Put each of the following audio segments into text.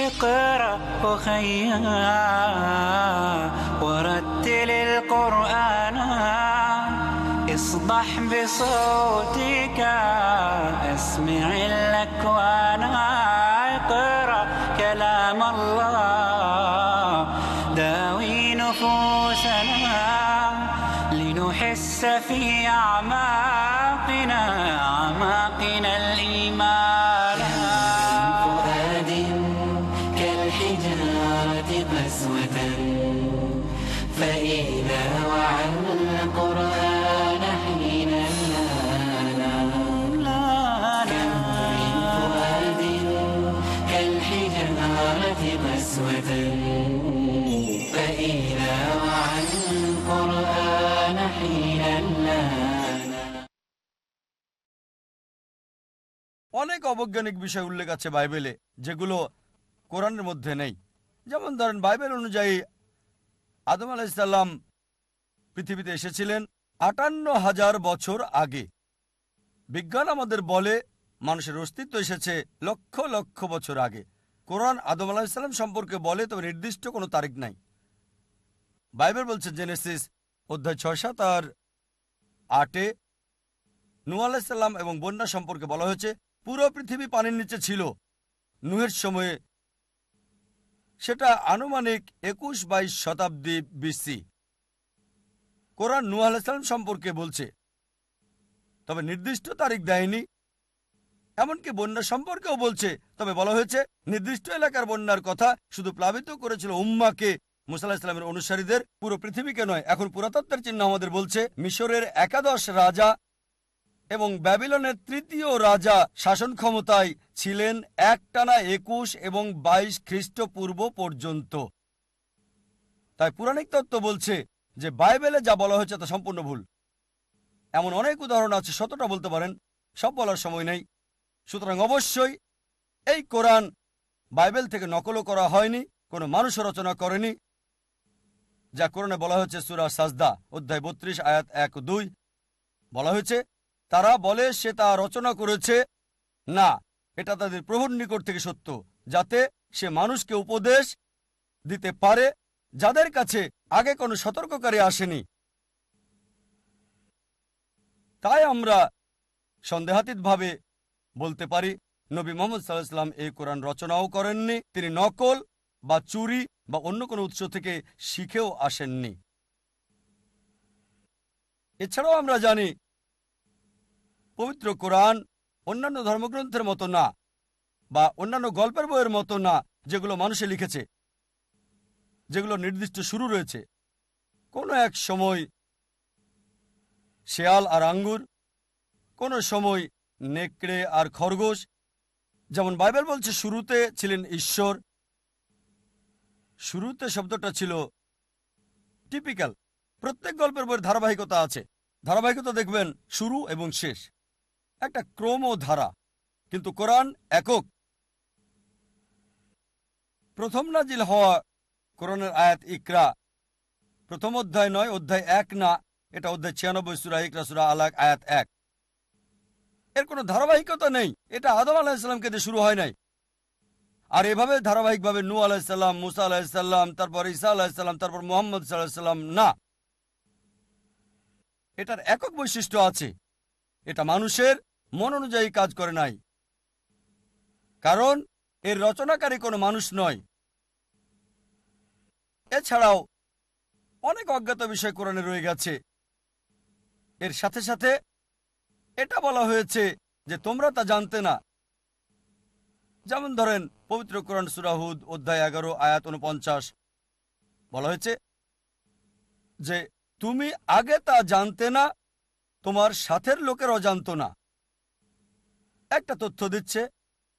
اقرأ أخيا ورتل القرآن. اصبح بصوتك اسمع অনেক অবৈজ্ঞানিক বিষয় উল্লেখ আছে বাইবেলে, যেগুলো কোরআনের মধ্যে নেই। যেমন ধরেন, বাইবেল অনুযায়ী আদম আলাইসাল্লাম পৃথিবীতে এসেছিলেন আটান্ন হাজার বছর আগে। বিজ্ঞান আমাদের বলে মানুষের অস্তিত্ব এসেছে লক্ষ লক্ষ বছর আগে। কোরআন আদম আলাহিসাল্লাম সম্পর্কে বলে, তবে নির্দিষ্ট কোনো তারিখ নাই। বাইবেল বলছে জেনেসিস অধ্যায় ছয় সাত আর আটে নু আলাহিসাল্লাম এবং বন্যা সম্পর্কে বলা হয়েছে পুরো পৃথিবী পানির নিচে ছিল। নুহের সময়ে সেটা আনুমানিক একুশ বাইশ শতাব্দী বিসি কোরআন নু আলাহিসাল্লাম সম্পর্কে বলছে, তবে নির্দিষ্ট তারিখ দেয়নি। এমনকি বন্যা সম্পর্কেও বলছে, তবে বলা হয়েছে নির্দিষ্ট এলাকার বন্যার কথা শুধু প্লাবিত করেছিল উম্মাকে। মুসাল্লাহ ইসলামের অনুসারীদের পুরো পৃথিবীকে নয়, এখন পুরাতত্ত্বের চিহ্ন আমাদের বলছে, মিশরের একাদশ রাজা এবং ব্যাবিলনের তৃতীয় রাজা শাসন ক্ষমতায় ছিলেন একটানা একুশ এবং বাইশ খ্রিস্টপূর্ব পর্যন্ত। তাই পুরাণিক তত্ত্ব বলছে যে বাইবেলে যা বলা হয়েছে তা সম্পূর্ণ ভুল। এমন অনেক উদাহরণ আছে, শতটা বলতে পারেন, সব বলার সময় নেই। সুতরাং অবশ্যই এই কোরআন বাইবেল থেকে নকলও করা হয়নি, কোনো মানুষও রচনা করেনি, যা কোরআনে বলা হয়েছে সুরা সাজদা, অধ্যায় বত্রিশ, আয়াত এক দুই। বলা হয়েছে তারা বলে, সে তা রচনা করেছে। না, এটা তাদের প্রভুর নিকট থেকে সত্য, যাতে সে মানুষকে উপদেশ দিতে পারে, যাদের কাছে আগে কোনো সতর্ককারী আসেনি। তাই আমরা সন্দেহাতীতভাবে বলতে পারি, নবী মোহাম্মদ সাল্লাহাম এই কোরআন রচনাও করেননি, তিনি নকল বা চুরি বা অন্য কোনো উৎস থেকে শিখেও আসেননি। এছাড়াও আমরা জানি পবিত্র কোরআন অন্যান্য ধর্মগ্রন্থের মতো না, বা অন্যান্য গল্পের বইয়ের মতো না, যেগুলো মানুষে লিখেছে, যেগুলো নির্দিষ্ট শুরু রয়েছে। কোনো এক সময় শেয়াল আর আঙ্গুর, কোনো সময় নেকড়ে আর খরগোশ, যেমন বাইবেল বলছে, শুরুতে ছিলেন ঈশ্বর। শুরুতে শব্দটা ছিল টিপিক্যাল। প্রত্যেক গল্পের বইয়ের ধারাবাহিকতা আছে। ধারাবাহিকতা দেখবেন শুরু এবং শেষ। একটা ক্রম ও ধারা কিন্তু কোরআন একক। প্রথম নাজিল হওয়া কোরআনের আয়াত ইকরা। প্রথম অধ্যায় নয়, অধ্যায় এক না, এটা অধ্যায় ছিয়ানব্বই, সুরা ইকরা, সুরা আলাক, আয়াত এক। এর কোনো ধারাবাহিকতা নেই, এটা আদম আলাহিসাল্লামকে দিয়ে শুরু হয় নাই। আর এভাবে ধারাবাহিকভাবে নু আলাহিসাল্লাম মুসা আলাহিসাল্লাম তারপর ঈসা আলাহিসাল্লাম তারপর মোহাম্মদ সাল্লাম, না। এটার একক বৈশিষ্ট্য আছে। এটা মানুষের মন অনুযায়ী কাজ করে নাই। কারণ এর রচনাকারী কোনো মানুষ নয়। এছাড়াও অনেক অজ্ঞাত বিষয় কোরআনে রয়ে গেছে। এর সাথে সাথে এটা বলা হয়েছে যে তোমরা তা জানতে না। যেমন ধরেন, পবিত্র কোরআন সুরাহুদ অধ্যায় এগারো, আয়াত উনপঞ্চাশ। বলা হয়েছে যে, তুমি আগে তা জানতে না তোমার সাথের লোকেরাও জানতো না একটা তথ্য দিচ্ছে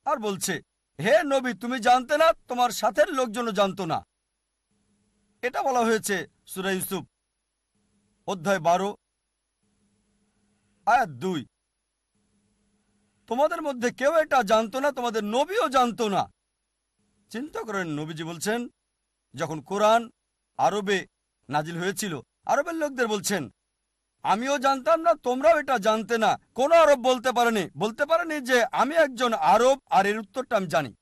আর বলছে, হে নবী, তুমি জানতে না তোমার সাথের লোকজনও জানত না? এটা বলা হয়েছে সুরা ইউসুফ, অধ্যায় বারো, আয়াত দুই। তোমাদের মধ্যে কেউ এটা জানতো না, তোমাদের নবীও জানতো না। চিন্তা করেন, নবীজি বলছেন, যখন কোরআন আরবে নাজিল হয়েছিল, আরবের লোকদের বলছেন আমিও জানতাম না, তোমরাও এটা জানতে না। কোন আরব বলতে পারেনি। বলতে পারেনি যে আমি একজন আরব, আর এর উত্তরটা আমি জানি।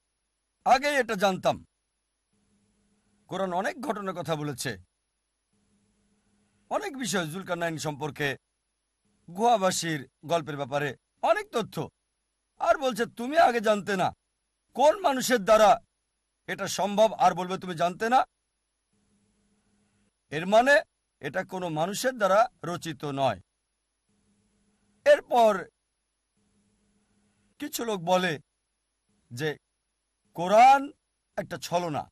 আগে এটা জানতাম। কোরআন অনেক ঘটনার কথা বলেছে। অনেক বিষয় জুলকার নাইন সম্পর্কে, গুহাবাসীর গল্পের ব্যাপারে অনেক তথ্য। আর বলছে, তুমি আগে জানতে না। কোন মানুষের দ্বারা এটা সম্ভব আর বলবে তুমি জানতে না? এর মানে এটা কোনো মানুষের দ্বারা রচিত নয়। এরপর কিছু লোক বলে যে, কোরআন একটা ছলনা।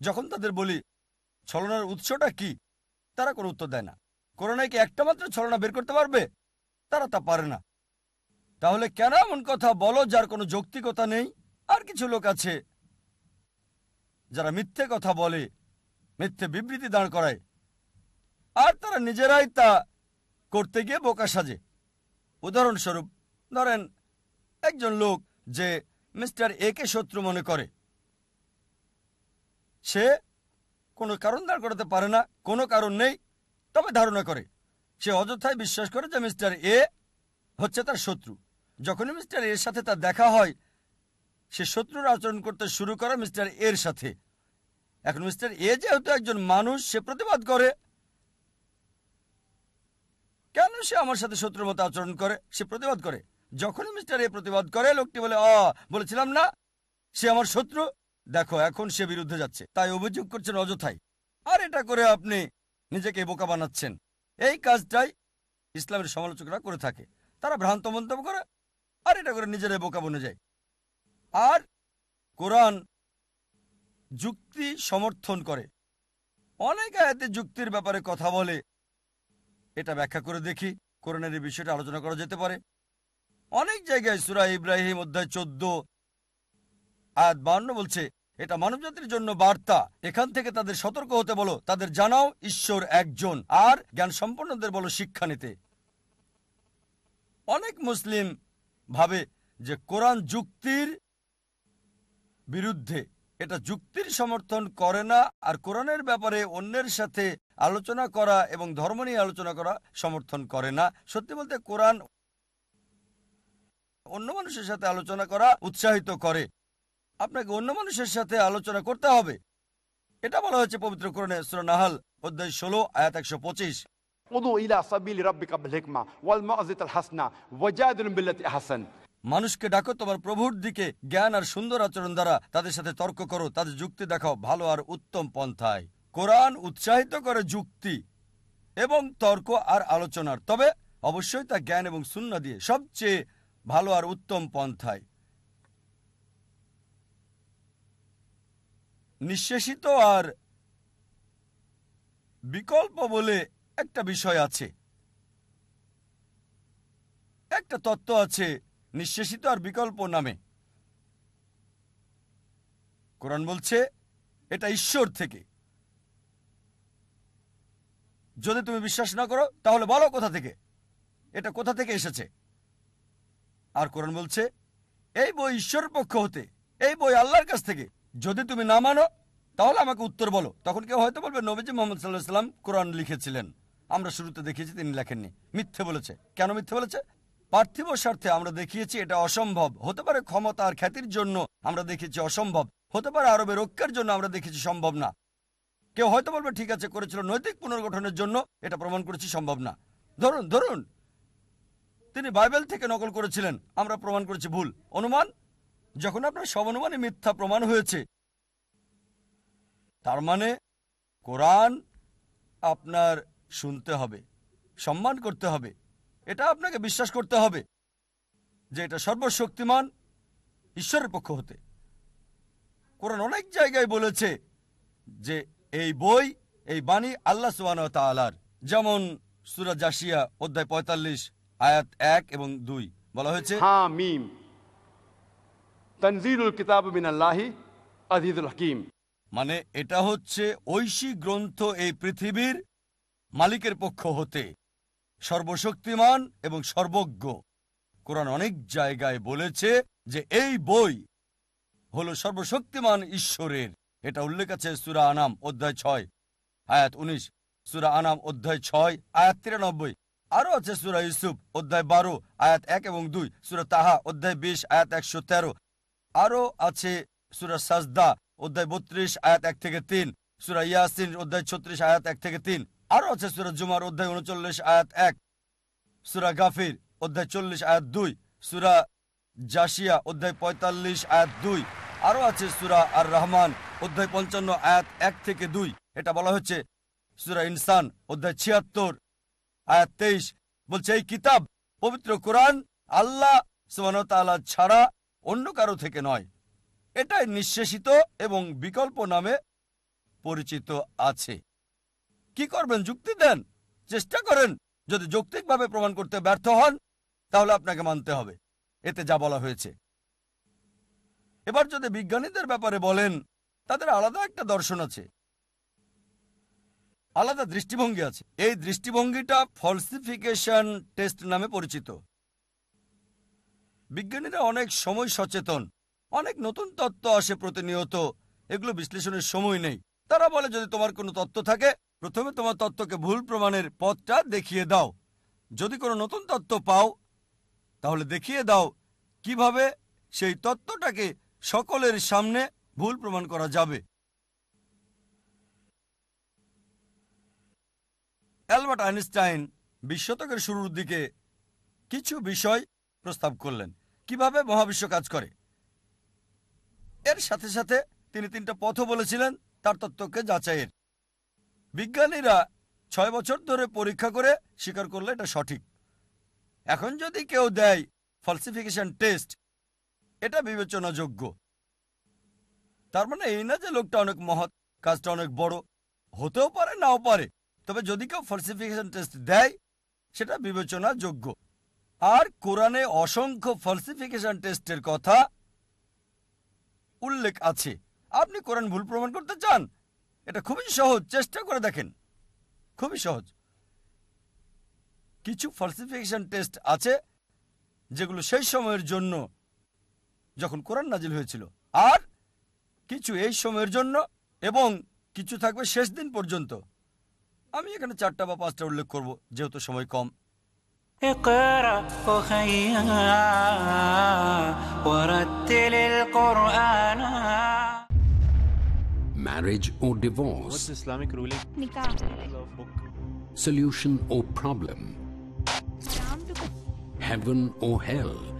যখন তাদের বলি, ছলনার উৎসটা কি? তারা কোনো উত্তর দেয় না। কোরআনে কি একটা মাত্র ছলনা বের করতে পারবে? তারা তা পারে না। তাহলে কেন এমন কথা বলো যার কোনো যৌক্তিকতা নেই? আর কিছু লোক আছে যারা মিথ্যে কথা বলে, মিথ্যে বিবৃতি দাঁড় করায়। আর তারা নিজেরাই তা করতে গিয়ে বোকা সাজে। উদাহরণস্বরূপ, ধরেন, একজন লোক যে মিস্টার এ কে শত্রু মনে করে। সে কোনো কারণ দাঁড় করাতে পারে না, কোনো কারণ নেই, তবে ধারণা করে। সে অযথায় বিশ্বাস করে যে মিস্টার এ হচ্ছে তার শত্রু। যখনই মিস্টার এর সাথে তার দেখা হয়, সে শত্রুর আচরণ করতে শুরু করে মিস্টার এর সাথে। এখন মিস্টার এ যেহেতু একজন মানুষ, সে প্রতিবাদ করে কেন সে আমার সাথে শত্রুর মতো আচরণ করে? সে প্রতিবাদ করে। যখনই মিস্টার এ প্রতিবাদ করে, লোকটি বলে, অ, বলেছিলাম না, সে আমার শত্রু। দেখো, এখন সে বিরুদ্ধে যাচ্ছে। তাই অভিযোগ করছেন অযথাই। আর এটা করে আপনি নিজেকে বোকা বানাচ্ছেন। এই কাজটাই ইসলামের সমালোচকরা করে থাকে। তারা ভ্রান্ত মন্তব্য করে, আর এটা করে নিজেরাই বোকা বনে যায়। আর কোরআন যুক্তি সমর্থন করে। অনেক আয়াতে যুক্তির ব্যাপারে কথা বলে এটা ব্যাখ্যা করে দেখি। কোরআনের এই বিষয়টা আলোচনা করা যেতে পারে। অনেক জায়গায় সুরা ইব্রাহিম অধ্যায় চোদ্দ, আয়াত বান্ন বলছে, এটা মানবজাতির জন্য বার্তা। এখান থেকে তাদের সতর্ক হতে বলো, তাদের জানাও, ঈশ্বর একজন, আর জ্ঞান সম্পন্নদের বলো, শিক্ষা নিতে। অনেক মুসলিম ভাবে যে কোরআন যুক্তির বিরুদ্ধে, এটা যুক্তির সমর্থন করে না, আর কোরআনের ব্যাপারে অন্যের সাথে আলোচনা করা এবং ধর্ম নিয়ে আলোচনা করা সমর্থন করে না। সত্যি বলতে কোরআন অন্য মানুষের সাথে আলোচনা করা উৎসাহিত করে। আপনাকে অন্য মানুষের সাথে আলোচনা করতে হবে। এটা বলা হয়েছে পবিত্র কোরআনে নাহাল অধ্যায় ষোলো আয়াত একশো পঁচিশ। মানুষকে ডাকো তোমার প্রভুর দিকে জ্ঞান আর সুন্দর আচরণ দ্বারা তাদের সাথে তর্ক করো তাদের যুক্তি দেখাও ভালো আর উত্তম পন্থায়। কোরআন উৎসাহিত করে যুক্তি এবং তর্ক আর আলোচনার। তবে অবশ্যই তা জ্ঞান এবং শূন্য দিয়ে। সবচেয়ে ভালো আর উত্তম পন্থায়। নিঃশেষিত আর বিকল্প বলে একটা বিষয় আছে। একটা তত্ত্ব আছে, নিঃশেষিত আর বিকল্প নামে। কোরআন বলছে, এটা ঈশ্বর থেকে। যদি তুমি বিশ্বাস না করো, তাহলে বলো কোথা থেকে? এটা কোথা থেকে এসেছে? আর কোরআন বলছে, এই বই ঈশ্বরের পক্ষ হতে, এই বই আল্লাহর কাছ থেকে। যদি তুমি না মানো, তাহলে আমাকে উত্তর বলো। তখন কেউ হয়তো বলবে, নবীজি মোহাম্মদ সাল্লাহ সাল্লাম কোরআন লিখেছিলেন। আমরা শুরুতে দেখিয়েছি, তিনি লেখেননি। মিথ্যে বলেছে। কেন মিথ্যে বলেছে? পার্থিব স্বার্থে আমরা দেখিয়েছি, এটা অসম্ভব। হতে পারে ক্ষমতা আর খ্যাতির জন্য আমরা দেখেছি অসম্ভব। হতে পারে আরবের রক্ষার জন্য আমরা দেখেছি সম্ভব না। কেউ হয়তো বলবে, ঠিক আছে, করেছিল নৈতিক পুনর্গঠনের জন্য এটা প্রমাণ করেছি, সম্ভব না। ধরুন ধরুন, তিনি বাইবেল থেকে নকল করেছিলেন, আমরা প্রমাণ করেছি ভুল। অনুমান? যখন আপনার সব অনুমানে মিথ্যা প্রমাণ হয়েছে, তার মানে কোরআন আপনার শুনতে হবে, সম্মান করতে হবে, এটা আপনাকে বিশ্বাস করতে হবে যে এটা সর্বশক্তিমান ঈশ্বরের পক্ষ হতে। কোরআন অনেক জায়গায় বলেছে যে এই বই এই বাণী আল্লাহ সুবাহ তালার যেমন সুরাজ জাসিয়া অধ্যায় পঁয়তাল্লিশ আয়াত এক এবং দুই বলা হয়েছে মানে এটা হচ্ছে ঐশী গ্রন্থ এই পৃথিবীর মালিকের পক্ষ হতে। সর্বশক্তিমান এবং সর্বজ্ঞ। কোরআন অনেক জায়গায় বলেছে যে এই বই হলো সর্বশক্তিমান ঈশ্বরের এটা উল্লেখ আছে সুরা আনাম, অধ্যায় ছয়, আয়াত উনিশ। সুরা আনাম, অধ্যায় ছয়, আয়াত তিরানব্বই। আরও আছে সুরা ইউসুফ, অধ্যায় বারো, আয়াত এক এবং দুই। সুরা তাহা, অধ্যায় বিশ, আয়াত একশো তেরো। আরও আছে সুরা সাজদা, অধ্যায় বত্রিশ, আয়াত এক থেকে তিন। সুরা ইয়াসিন, অধ্যায় ছত্রিশ, আয়াত এক থেকে তিন। আরও আছে সুরা জুমার, অধ্যায় উনচল্লিশ, আয়াত এক। সুরা গাফির, অধ্যায় চল্লিশ, আয়াত দুই। সুরা জাসিয়া অধ্যায় পঁয়তাল্লিশ, আয়াত দুই। আরও আছে সুরা আর রহমান অধ্যায় পঞ্চান্ন, আয়াত এক থেকে দুই। এটা বলা হচ্ছে সুরা ইনসান, অধ্যায় ছিয়াত্তর, আয়াত তেইশ। বলছে, এই কিতাব পবিত্র কোরআন আল্লাহ সুবান ছাড়া অন্য কারও থেকে নয়। এটাই নিঃশেষিত এবং বিকল্প নামে পরিচিত আছে। কি করবেন? যুক্তি দেন, চেষ্টা করেন। যদি যৌক্তিকভাবে প্রমাণ করতে ব্যর্থ হন, তাহলে আপনাকে মানতে হবে। এতে যা বলা হয়েছে। এবার যদি বিজ্ঞানীদের ব্যাপারে বলেন, তাদের আলাদা একটা দর্শন আছে। আলাদা দৃষ্টিভঙ্গি আছে। এই দৃষ্টিভঙ্গিটা ফলসিফিকেশন টেস্ট নামে পরিচিত। বিজ্ঞানীরা অনেক সময় সচেতন, অনেক নতুন তত্ত্ব আসে প্রতিনিয়ত, এগুলো বিশ্লেষণের সময় নেই। তারা বলে, যদি তোমার কোনো তত্ত্ব থাকে, প্রথমে তোমার তত্ত্বকে ভুল প্রমাণের পথটা দেখিয়ে দাও। যদি কোনো নতুন তত্ত্ব পাও, তাহলে দেখিয়ে দাও কীভাবে সেই তত্ত্বটাকে সকলের সামনে ভুল প্রমাণ করা যাবে। অ্যালবার্ট আইনস্টাইন বিশ শতকের শুরুর দিকে কিছু বিষয় প্রস্তাব করলেন। কীভাবে মহাবিশ্ব কাজ করে? এর সাথে সাথে তিনি তিনটা পথও বলেছিলেন, তার তত্ত্বকে যাচাইয়ের। বিজ্ঞানীরা ছয় বছর ধরে পরীক্ষা করে স্বীকার করলে এটা সঠিক। এখন যদি কেউ দেয় ফলসিফিকেশন টেস্ট এটা বিবেচনাযোগ্য। তার মানে এই না যে লোকটা অনেক মহৎ, কাজটা অনেক বড়, হতেও পারে, নাও পারে, তবে যদি কেউ ফলসিফিকেশন টেস্ট দেয়, সেটা বিবেচনাযোগ্য। আর কোরআনে অসংখ্য ফলসিফিকেশন টেস্টের কথা উল্লেখ আছে। আপনি কোরআন ভুল প্রমাণ করতে চান? এটা খুবই সহজ, চেষ্টা করে দেখেন। খুবই সহজ। কিছু ফলসিফিকেশন টেস্ট আছে, যেগুলো সেই সময়ের জন্য যখন কোরআন নাজিল হয়েছিল আর কিছু এই সময়ের জন্য এবং কিছু থাকবে শেষ দিন পর্যন্ত আমি এখানে চারটা বা পাঁচটা উল্লেখ করব যেহেতু সময় কম ম্যারেজ ও divorce Islamic ruling ruling? Solution ও প্রবলেম problem? ও or?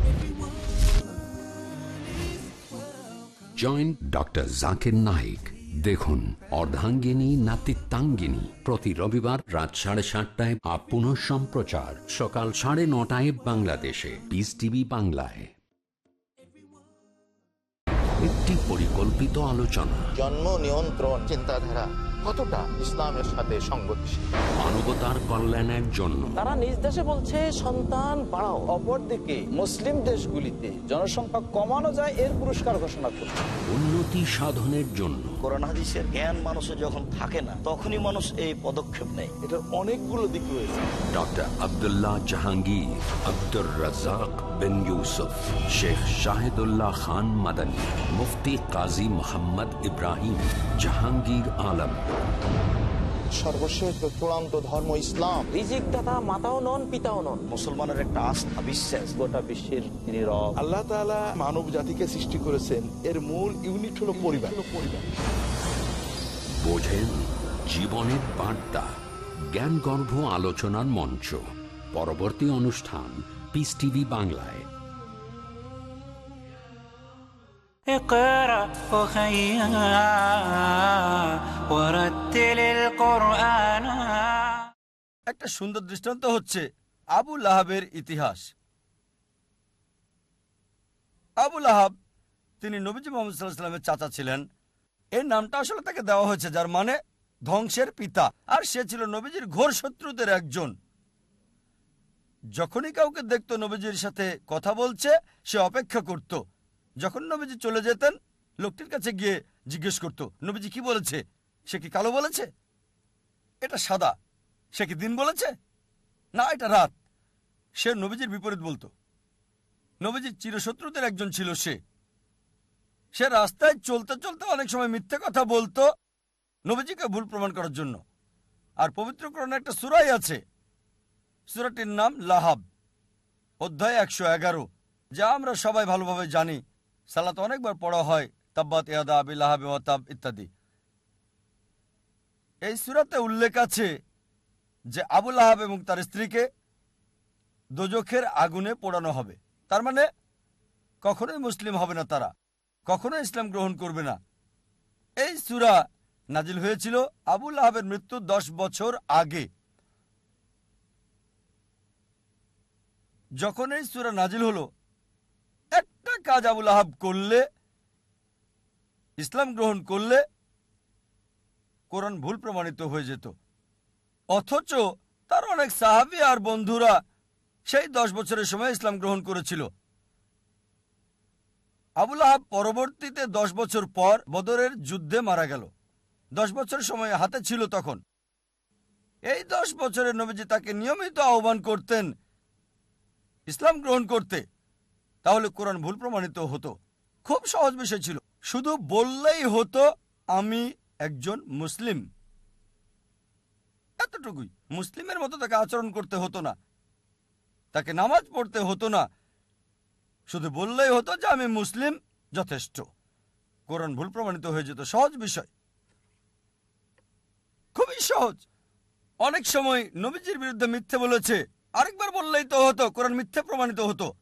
Join doctor Zakir Naik. দেখুন, অর্ধাঙ্গিনী, নাতিত্বাঙ্গিনী। প্রতি রবিবার রাত সাড়ে সাতটায় আপন পুনঃ সম্প্রচার। সকাল সাড়ে নটায় বাংলাদেশে। পিস টিভি বাংলায়। একটি পরিকল্পিত আলোচনা। জন্ম নিয়ন্ত্রণ চিন্তাধারা। কতটা ইসলামের সাথে সঙ্গতিশীল মানবতার কল্যাণের জন্য। তারা নিজ দেশে বলছে সন্তান বাড়াও। অপরদিকে মুসলিম দেশগুলিতে জনসংখ্যা কমানো যায় এর পুরস্কার ঘোষণা করছে। উন্নতি সাধনের জন্য। কোরআন হাদিসের জ্ঞান মানুষের যখন থাকে না তখনই মানুষ এই পদক্ষেপ নেয়। এটার অনেকগুলো দিক রয়েছে। ডক্টর আব্দুল্লাহ জাহাঙ্গীর আব্দুর রাজাক বিন ইউসুফ শেখ শাহিদুল্লাহ খান মাদানী মুফতি কাজী মোহাম্মদ ইব্রাহিম জাহাঙ্গীর আলম। সর্বশেষ চূড়ান্ত ধর্ম ইসলাম। রিজিক দাতা মাতাও নন পিতাও নন। মুসলমানের একটা আস্থা বিশ্বাস। গোটা বিশ্বের তিনি রব আল্লাহ তাআলা মানব জাতিকে সৃষ্টি করেছেন। এর মূল ইউনিট হলো পরিবার। পরিবার। বোঝেন জীবনের বার্তা জ্ঞানগর্ভ আলোচনার মঞ্চ। পরবর্তী অনুষ্ঠান পিস টিভি বাংলায়। اقرأ أخيا ورتل القرآن একটা সুন্দর দৃষ্টান্ত হচ্ছে আবু লাহাবের ইতিহাস আবু লাহাব তিনি নবীজি মোহাম্মদ সাল্লাহ সাল্লামের চাচা ছিলেন এর নামটা আসলে তাকে দেওয়া হয়েছে যার মানে ধ্বংসের পিতা আর সে ছিল নবীজির ঘোর শত্রুদের একজন যখনই কাউকে দেখতো নবীজির সাথে কথা বলছে সে অপেক্ষা করত যখন নবীজি চলে যেতেন, লোকটির কাছে গিয়ে জিজ্ঞেস করত, নবীজি কি বলেছে? সে কি কালো বলেছে? এটা সাদা? সে কি দিন বলেছে? না, এটা রাত। সে নবীজির বিপরীত বলতো। নবীজির চিরশত্রুদের একজন ছিল সে। সে রাস্তায় চলতে চলতে অনেক সময় মিথ্যে কথা বলতো নবীজিকে ভুল প্রমাণ করার জন্য। আর পবিত্রকরণে একটা সুরাই আছে। সুরাটির নাম লাহাব। অধ্যায় একশো এগারো। যা আমরা সবাই ভালোভাবে জানি। সালাত অনেকবার পড়া হয়, তাব্বাত ইয়াদা আবি লাহাবে ওয়াতাব ইত্যাদি। এই সুরাতে উল্লেখ আছে যে আবুল আহাব এবং তার স্ত্রীকে দোজখের আগুনে পোড়ানো হবে। তার মানে কখনোই মুসলিম হবে না তারা কখনো ইসলাম গ্রহণ করবে না। এই সুরা নাজিল হয়েছিল আবুল আহাবের মৃত্যু দশ বছর আগে। যখন এই সুরা নাজিল হলো একটা কাজ আবুল আহাব করলে, ইসলাম গ্রহণ করলে, কোরআন ভুল প্রমাণিত হয়ে যেত। অথচ তার অনেক সাহাবি আর বন্ধুরা সেই দশ বছরের সময় ইসলাম গ্রহণ করেছিল। আবুল আহাব পরবর্তীতে দশ বছর পর বদরের যুদ্ধে মারা গেল। দশ বছর সময় হাতে ছিল তখন। এই দশ বছরের নবীজি তাকে নিয়মিত আহ্বান করতেন ইসলাম গ্রহণ করতে। তাহলে কোরআন ভুল প্রমাণিত হতো। খুব সহজ বিষয় ছিল। শুধু বললেই হতো, আমি একজন মুসলিম। এতটুকুই। মুসলিমের মতো তাকে আচরণ করতে হতো না। তাকে নামাজ পড়তে হতো না। শুধু বললেই হতো যে, আমি মুসলিম, যথেষ্ট। কোরআন ভুল প্রমাণিত হয়ে যেত। সহজ বিষয়। খুবই সহজ। অনেক সময় নবীজির বিরুদ্ধে মিথ্যে বলেছে। আরেকবার বললেই তো হতো, কোরআন মিথ্যে প্রমাণিত হতো।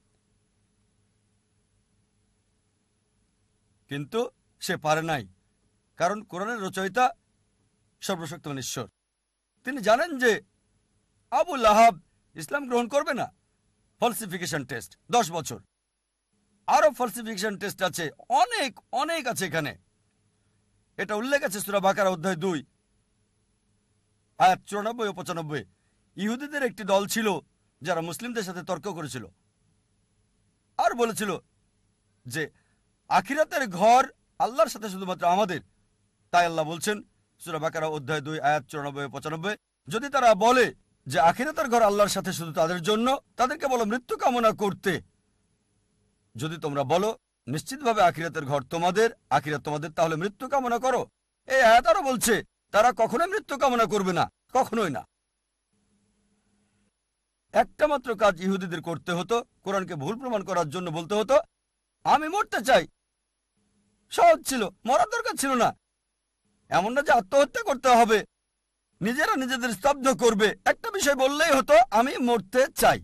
কিন্তু সে পারে নাই। কারণ কোরআনের রচয়িতা সর্বশক্তমান ঈশ্বর। তিনি জানেন যে আবু লাহাব ইসলাম গ্রহণ করবে না। ফলসিফিকেশন টেস্ট, দশ বছর। আরও ফলসিফিকেশন টেস্ট আছে, অনেক অনেক আছে এখানে। এটা উল্লেখ আছে সুরা বাকার অধ্যায় দুই, আয়াত চুরানব্বই ও পঁচানব্বই। ইহুদিদের একটি দল ছিল যারা মুসলিমদের সাথে তর্ক করেছিল। আর বলেছিল যে আখিরাতের ঘর আল্লাহর সাথে শুধুমাত্র আমাদের। তাই আল্লাহ বলছেন, সুরা বাকারা অধ্যায় দুই, আয়াত চুরানব্বই পঁচানব্বই, যদি তারা বলে যে আখিরাতের ঘর আল্লাহর সাথে শুধু তাদের জন্য, তাদেরকে বলো মৃত্যু কামনা করতে। যদি তোমরা বলো, নিশ্চিতভাবে আখিরাতের ঘর তোমাদের, আখিরাত তোমাদের, তাহলে মৃত্যু কামনা করো। এই আয়াত আরও বলছে, তারা কখনোই মৃত্যু কামনা করবে না, কখনোই না। একটা মাত্র কাজ ইহুদিদের করতে হতো, কোরআনকে ভুল প্রমাণ করার জন্য বলতে হতো, আমি মরতে চাই সহজ ছিল, মরার দরকার ছিল না। এমন না যে আত্মহত্যা করতে হবে, নিজেরা নিজেদের স্তব্ধ করবে, একটা বিষয় বললেই হতো, আমি মরতে চাই।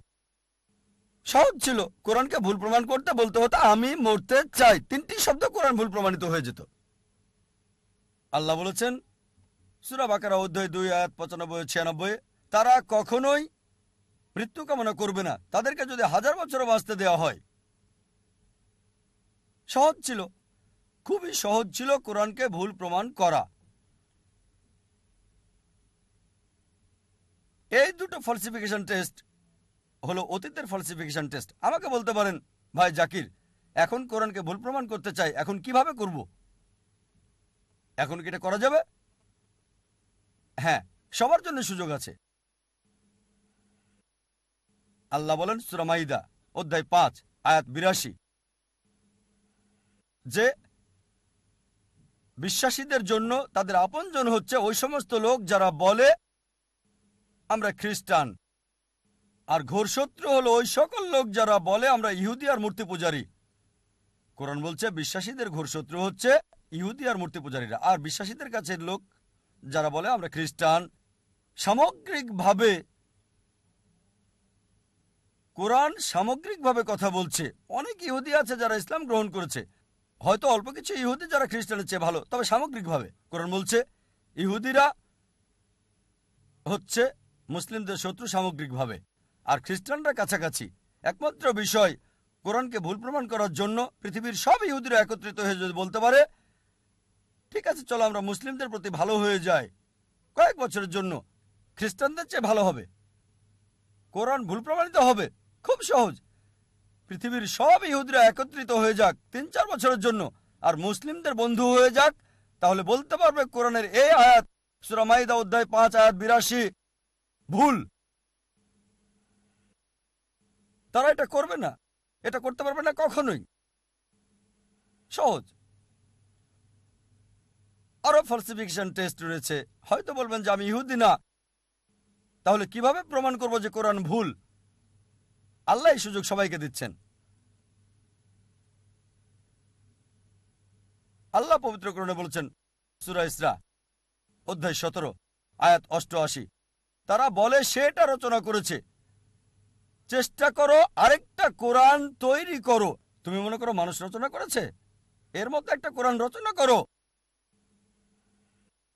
সহজ ছিল, কোরআনকে ভুল প্রমাণ করতে বলতে হতো, আমি মরতে চাই। তিনটি শব্দ কোরআন ভুল প্রমাণিত হয়ে যেত। আল্লাহ বলেছেন, সুরা বাকারা অধ্যায় দুই, আয়াত পঁচানব্বই, ছিয়ানব্বই, তারা কখনোই মৃত্যু কামনা করবে না। তাদেরকে যদি হাজার বছরও বাঁচতে দেওয়া হয়, সহজ ছিল খুবই সহজ ছিল কোরআনকে ভুল প্রমাণ করা। এই দুটো ফলসিফিকেশন টেস্ট হলো অতীতের ফলসিফিকেশন টেস্ট আমাকে বলতে পারেন, ভাই জাকির, এখন কোরআনকে ভুল প্রমাণ করতে চাই, এখন কীভাবে করব? এখন কি এটা করা যাবে? হ্যাঁ সবার জন্য সুযোগ আছে। আল্লাহ বলেন সুরামাইদা অধ্যায় পাঁচ, আয়াত বিরাশি। যে বিশ্বাসীদের জন্য তাদের আপনজন হচ্ছে ওই সমস্ত লোক যারা বলে, আমরা খ্রিস্টান। আর ঘোর শত্রু হলো ওই সকল লোক যারা বলে, আমরা ইহুদি আর মূর্তি পূজারী। কোরআন বলছে, বিশ্বাসীদের ঘোর শত্রু হচ্ছে ইহুদি আর মূর্তি পূজারীরা। আর বিশ্বাসীদের কাছে লোক যারা বলে, আমরা খ্রিস্টান। সামগ্রিকভাবে কোরআন সামগ্রিকভাবে কথা বলছে। অনেক ইহুদি আছে যারা ইসলাম গ্রহণ করেছে। হয়তো অল্প কিছু ইহুদি যারা খ্রিস্টানের চেয়ে ভালো, তবে সামগ্রিকভাবে কোরআন বলছে, ইহুদিরা হচ্ছে মুসলিমদের শত্রু সামগ্রিকভাবে। আর খ্রিস্টানরা কাছাকাছি। একমাত্র বিষয়, কোরআনকে ভুল প্রমাণ করার জন্য পৃথিবীর সব ইহুদিরা একত্রিত হয়ে যদি বলতে পারে, ঠিক আছে, চলো আমরা মুসলিমদের প্রতি ভালো হয়ে যাই। কয়েক বছরের জন্য খ্রিস্টানদের চেয়ে ভালো হবে। কোরআন ভুল প্রমাণিত হবে। খুব সহজ। পৃথিবীর সব ইহুদিরা একত্রিত হয়ে যাক তিন চার বছরের জন্য। আর মুসলিমদের বন্ধু হয়ে যাক, তাহলে বলতে পারবে কোরআনের এই আয়াত সুরামাইদা অধ্যায় পাঁচ, আয়াত বিরাশি। ভুল। তারা এটা করবে না। এটা করতে পারবে না কখনোই। সহজ। আরও ফলসিফিকেশন টেস্ট রয়েছে। হয়তো বলবেন যে আমি ইহুদি না। তাহলে কীভাবে প্রমাণ করব যে কোরআন ভুল? আল্লাহ এই সুযোগ সবাইকে দিচ্ছেন। আল্লাহ পবিত্র করণে বলছেন, সুরা ইসরা, অধ্যায় সতেরো, আয়াত অষ্টআশি। তারা বলে, সেটা রচনা করেছে। চেষ্টা করো, আরেকটা কোরআন তৈরি করো। তুমি মনে করো মানুষ রচনা করেছে? এর মধ্যে একটা কোরআন রচনা করো।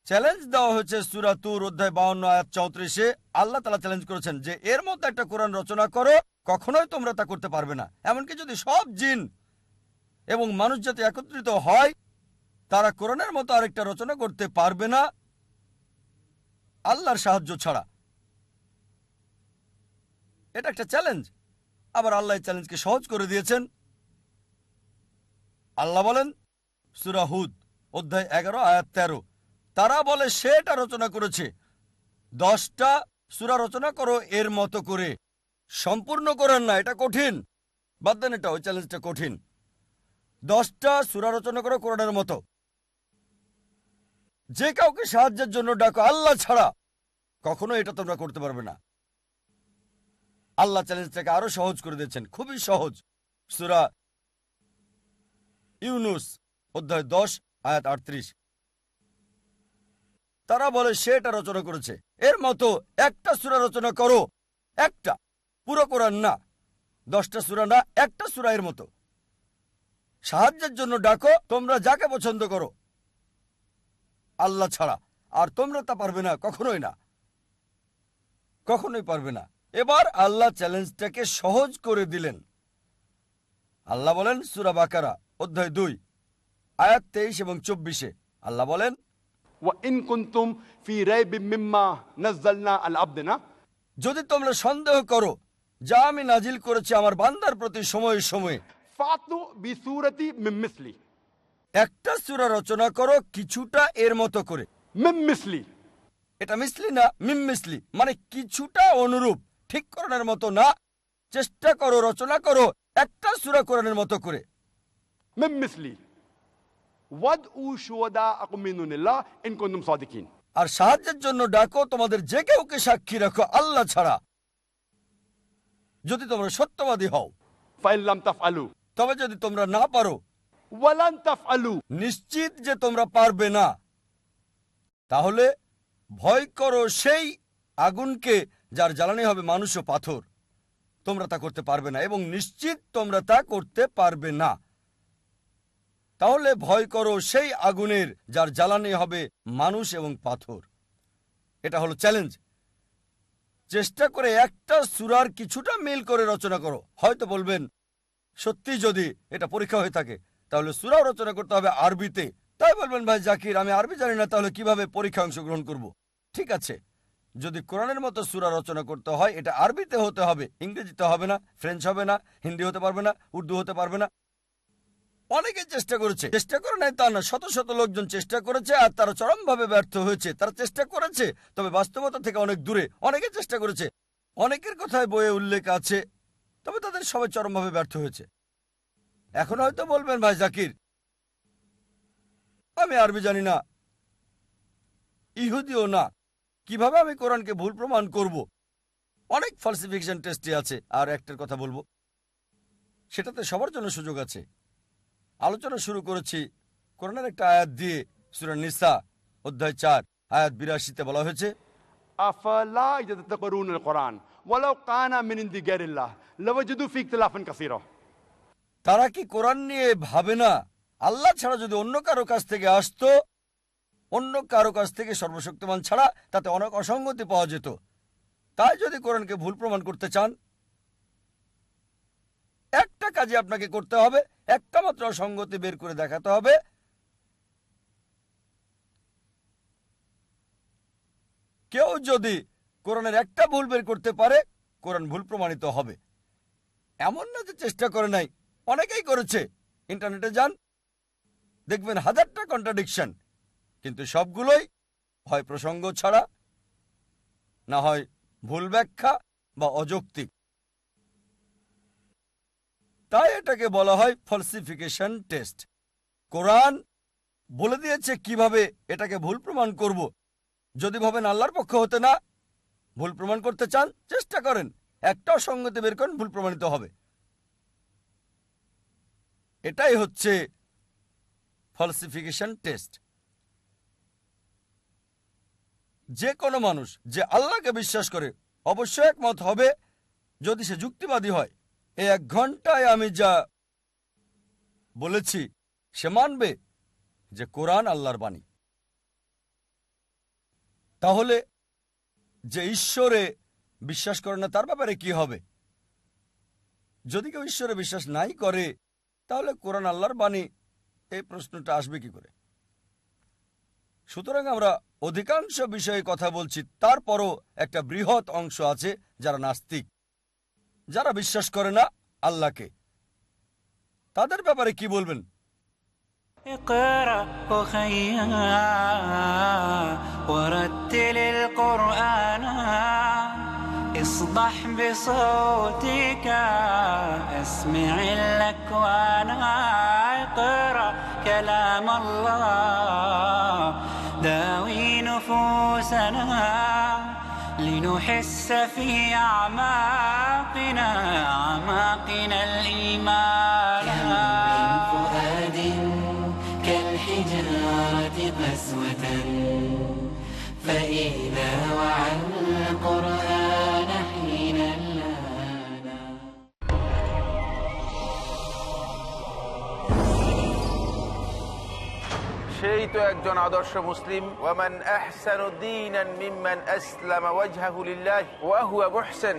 চ্যালেঞ্জ দেওয়া হয়েছে সুরাতুর অধ্যায় বাউন্ন, আয়াত চৌত্রিশে। আল্লাহ তালা চ্যালেঞ্জ করেছেন যে এর মধ্যে একটা কোরআন রচনা করো, কখনোই তোমরা তা করতে পারবে না। এমনকি যদি সব জিন এবং মানুষ যাতে একত্রিত হয়, তারা কোরআনের মতো আরেকটা রচনা করতে পারবে না, আল্লাহর সাহায্য ছাড়া। এটা একটা চ্যালেঞ্জ আবার আল্লাহ চ্যালেঞ্জকে সহজ করে দিয়েছেন। আল্লাহ বলেন সুরাহুদ অধ্যায় এগারো, আয়াত তেরো। তারা বলে, সেটা রচনা করেছে। দশটা সুরা রচনা করো এর মতো করে। সম্পূর্ণ করেন না, এটা কঠিন। বাদ দেন এটা, ওই চ্যালেঞ্জটা কঠিন। দশটা সুরা রচনা করো কোরআনের মতো। যে কাউকে সাহায্যের জন্য ডাকো, আল্লাহ ছাড়া, কখনো এটা তোমরা করতে পারবে না। আল্লাহ চ্যালেঞ্জটাকে আরও সহজ করে দিয়েছেন, খুবই সহজ। সুরা ইউনুস, অধ্যায় দশ, আয়াত আটত্রিশ। তারা বলে সে এটা রচনা করেছে। এর মতো একটা সুরা রচনা করো, একটা। পুরো কোরআন না। দশটা সুরা না, একটা সুরা এর মতো। সাহায্যের জন্য ডাকো, তোমরা যাকে পছন্দ করো। আল্লাহ ছাড়া। আর তোমরা তা পারবে না, কখনোই না। কখনোই পারবে না। এবার আল্লাহ চ্যালেঞ্জটাকে সহজ করে দিলেন। আল্লাহ বলেন, সুরা বাকারা, অধ্যায় দুই, আয়াত তেইশ এবং চব্বিশে। আল্লাহ বলেন وإن كنتم في ريب مما نزلنا على عبدنا যদি তোমরা সন্দেহ করো যা আমি নাজিল করেছি আমার বান্দার প্রতি সময়ে সময়ে فأتوا بسورة من مثلي একটা সূরা রচনা করো কিছুটা এর মতো করে من مثلي এটা মিসলি না মিম মিসলি মানে কিছুটা অনুরূপ ঠিক করণের মতো না চেষ্টা করো রচনা করো একটা সূরা কোরআনের মতো করে من ওয়াদ উ আর সাহায্যের জন্য ডাকো তোমাদের যে কেউকে সাক্ষী রাখো আল্লাহ ছাড়া। যদি তোমরা সত্যবাদী হও। ফাইল্লাম তবে যদি তোমরা না পারো। আলু নিশ্চিত যে তোমরা পারবে না। তাহলে ভয় করো সেই আগুনকে যার জ্বালানি হবে মানুষ ও পাথর। তোমরা তা করতে পারবে না এবং নিশ্চিত তোমরা তা করতে পারবে না। তাহলে ভয় করো সেই আগুনের যার জ্বালানি হবে মানুষ এবং পাথর। এটা হলো চ্যালেঞ্জ চেষ্টা করে একটা সুরার কিছুটা মিল করে রচনা করো। হয়তো বলবেন, সত্যি যদি এটা পরীক্ষা হয়ে থাকে, তাহলে সুরাও রচনা করতে হবে আরবিতে। তাই বলবেন, ভাই জাকির, আমি আরবি জানি না, তাহলে কীভাবে পরীক্ষা অংশগ্রহণ করব? ঠিক আছে। যদি কোরআনের মতো সুরা রচনা করতে হয়, এটা আরবিতে হতে হবে, ইংরেজিতে হবে না, ফ্রেঞ্চ হবে না, হিন্দি হতে পারবে না, উর্দু হতে পারবে না। অনেকে চেষ্টা করেছে। চেষ্টা করে নাই তা না শত শত লোকজন চেষ্টা করেছে আর তারা চরমভাবে ব্যর্থ হয়েছে। তারা চেষ্টা করেছে, তবে বাস্তবতা থেকে অনেক দূরে। অনেকে চেষ্টা করেছে। অনেকের কথায় বইয়ে উল্লেখ আছে, তবে তাদের সবাই চরমভাবে ব্যর্থ হয়েছে। এখন হয়তো বলবেন, ভাই জাকির, আমি আরবি জানি না, ইহুদিও না। কীভাবে আমি কোরআনকে ভুল প্রমাণ করব? অনেক ফালসিফিকেশন টেস্টে আছে, আর একটার কথা বলব। সেটাতে সবার জন্য সুযোগ আছে। আলোচনা শুরু করেছি। কোরআনের একটা আয়াত দিয়ে সুরান নিসা অধ্যায় চার আয়াত বিরাশিতে বলা হয়েছে তারা কি কোরআন নিয়ে ভাবে না? আল্লাহ ছাড়া যদি অন্য কারও কাছ থেকে আসতো অন্য কারও কাছ থেকে সর্বশক্তিমান ছাড়া তাতে অনেক অসঙ্গতি পাওয়া যেত। তাই যদি কোরআনকে ভুল প্রমাণ করতে চান কাজে আপনাকে করতে হবে। একটা মাত্র অসঙ্গতি বের করে দেখাতে হবে। কেউ যদি কোরআনের একটা ভুল বের করতে পারে, কোরআন ভুল প্রমাণিত হবে। এমন না যে চেষ্টা করে নাই, অনেকেই করেছে। ইন্টারনেটে যান, দেখবেন হাজারটা কন্ট্রাডিকশন কিন্তু সবগুলোই হয় প্রসঙ্গ ছাড়া, না হয় ভুল ব্যাখ্যা বা অযৌক্তিক। তাই এটাকে বলা হয় ফলসিফিকেশন টেস্ট কোরআন বলে দিয়েছে কীভাবে এটাকে ভুল প্রমাণ করব। যদি ভাবেন আল্লাহর পক্ষ হতে না ভুল প্রমাণ করতে চান, চেষ্টা করেন। একটা অসঙ্গতি বের করেন, ভুল প্রমাণিত হবে। এটাই হচ্ছে ফলসিফিকেশন টেস্ট যে কোনো মানুষ যে আল্লাহকে বিশ্বাস করে, অবশ্যই একমত হবে যদি সে যুক্তিবাদী হয়। এই এক ঘন্টায় আমি যা বলেছি সে মানবে যে কোরআন আল্লাহর বাণী। তাহলে যে ঈশ্বরে বিশ্বাস করে না, তার ব্যাপারে কি হবে? যদি কেউ ঈশ্বরে বিশ্বাস নাই করে, তাহলে কোরআন আল্লাহর বাণী, এই প্রশ্নটা আসবে কি করে? সুতরাং আমরা অধিকাংশ বিষয়ে কথা বলছি, তারপরও একটা বৃহৎ অংশ আছে যারা নাস্তিক। যারা বিশ্বাস করে না আল্লাহকে তাদের ব্যাপারে কি বলবেন اقرأ أخيا ورتل القرآن اصدح بصوتك اسمع الأكوان اقرأ كلام الله داوي نفوسنا لنحس في أعماقنا أعماقنا الإيمان من فؤاد كالحجارة قسوة فإذا وعى القرآن حين لانا সেই তো একজন আদর্শ মুসলিম ওয়ামান আহসানু দীনান মিম্মান আসলামা ওয়াজহাহু লিল্লাহ ওয়া হুয়া মুহসিন